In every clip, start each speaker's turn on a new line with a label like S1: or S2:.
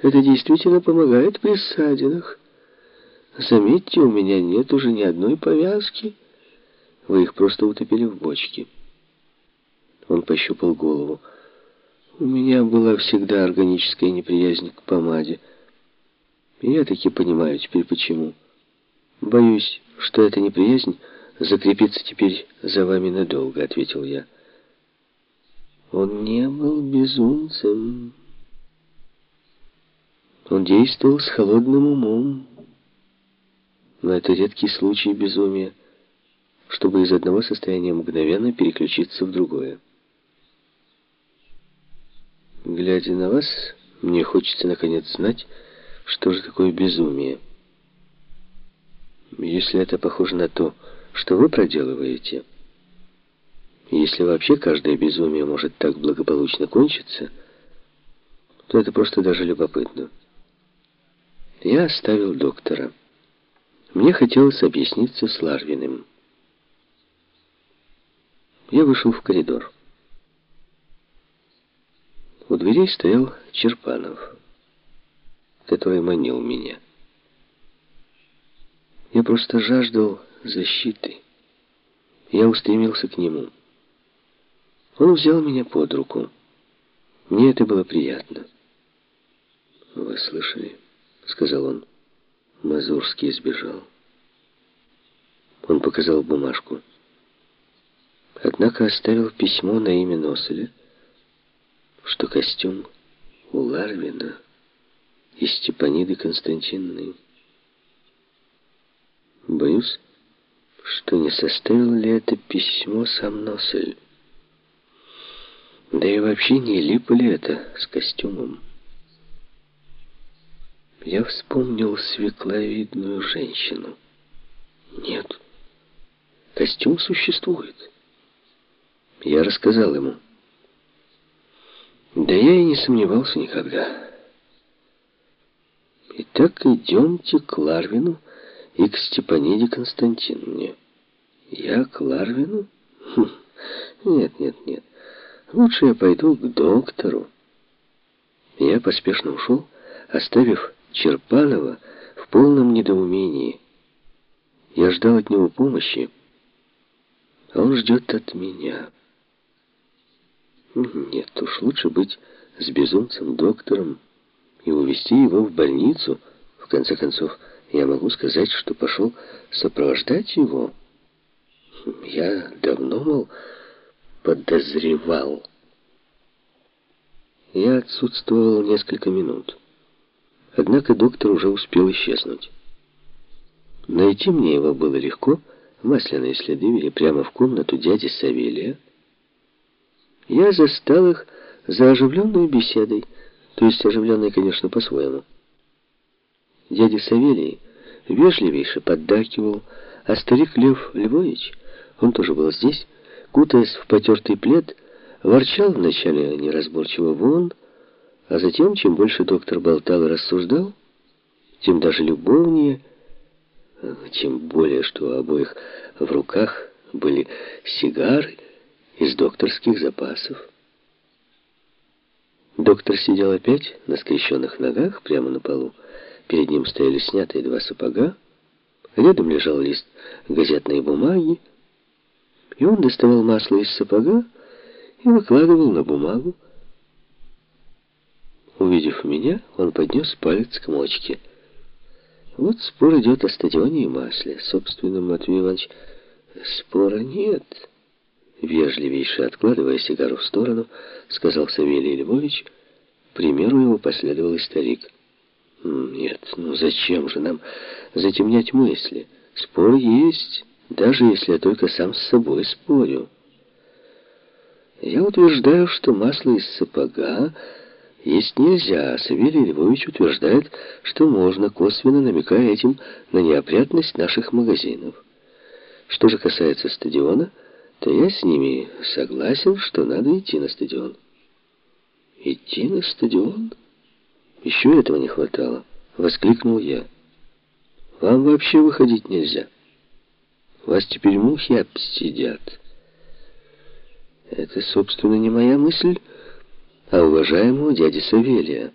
S1: Это действительно помогает при ссадинах. Заметьте, у меня нет уже ни одной повязки. Вы их просто утопили в бочке. Он пощупал голову. У меня была всегда органическая неприязнь к помаде. Я таки понимаю теперь почему. Боюсь, что эта неприязнь закрепится теперь за вами надолго, ответил я. Он не был безумцем. Он действовал с холодным умом. Но это редкий случай безумия, чтобы из одного состояния мгновенно переключиться в другое. Глядя на вас, мне хочется наконец знать, что же такое безумие. Если это похоже на то, что вы проделываете, если вообще каждое безумие может так благополучно кончиться, то это просто даже любопытно. Я оставил доктора. Мне хотелось объясниться с Ларвиным. Я вышел в коридор. У дверей стоял Черпанов, который манил меня. Я просто жаждал защиты. Я устремился к нему. Он взял меня под руку. Мне это было приятно. «Вы слышали?» — сказал он. Мазурский сбежал. Он показал бумажку. Однако оставил письмо на имя Носеля, что костюм у Ларвина и Степаниды Константиновны. Боюсь, что не составил ли это письмо сам Носель. Да и вообще не лип ли это с костюмом. Я вспомнил свекловидную женщину. Нет, костюм существует. Я рассказал ему. Да я и не сомневался никогда. Итак, идемте к Ларвину и к Степаниде Константиновне. Я к Ларвину? Хм. Нет, нет, нет. Лучше я пойду к доктору. Я поспешно ушел, оставив Черпанова в полном недоумении. Я ждал от него помощи, а он ждет от меня. Нет уж, лучше быть с безумцем-доктором и увезти его в больницу. В конце концов, я могу сказать, что пошел сопровождать его. Я давно, мол, подозревал. Я отсутствовал несколько минут. Однако доктор уже успел исчезнуть. Найти мне его было легко. Масляные следы вели прямо в комнату дяди Савелия. Я застал их за оживленной беседой, то есть оживленной, конечно, по-своему. Дядя Савелий вежливейше поддакивал, а старик Лев Львович, он тоже был здесь, кутаясь в потертый плед, ворчал вначале неразборчиво вон, а затем, чем больше доктор болтал и рассуждал, тем даже любовнее, тем более, что у обоих в руках были сигары из докторских запасов. Доктор сидел опять на скрещенных ногах прямо на полу. Перед ним стояли снятые два сапога. Рядом лежал лист газетной бумаги. И он доставал масло из сапога и выкладывал на бумагу. Увидев меня, он поднес палец к мочке. Вот спор идет о стадионе и масле. Собственно, Матвей Иванович, спора нет. Вежливейше откладывая сигару в сторону, сказал Савелий Львович. Примеру его последовал и старик. Нет, ну зачем же нам затемнять мысли? Спор есть, даже если я только сам с собой спорю. Я утверждаю, что масло из сапога есть нельзя, а Савелий Львович утверждает, что можно, косвенно намекая этим на неопрятность наших магазинов. Что же касается стадиона, то я с ними согласен, что надо идти на стадион. Идти на стадион? Еще этого не хватало, воскликнул я. Вам вообще выходить нельзя. Вас теперь мухи обсидят. Это, собственно, не моя мысль, а уважаемого дяди Савелия.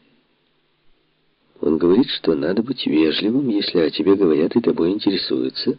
S1: Он говорит, что надо быть вежливым, если о тебе говорят и тобой интересуются,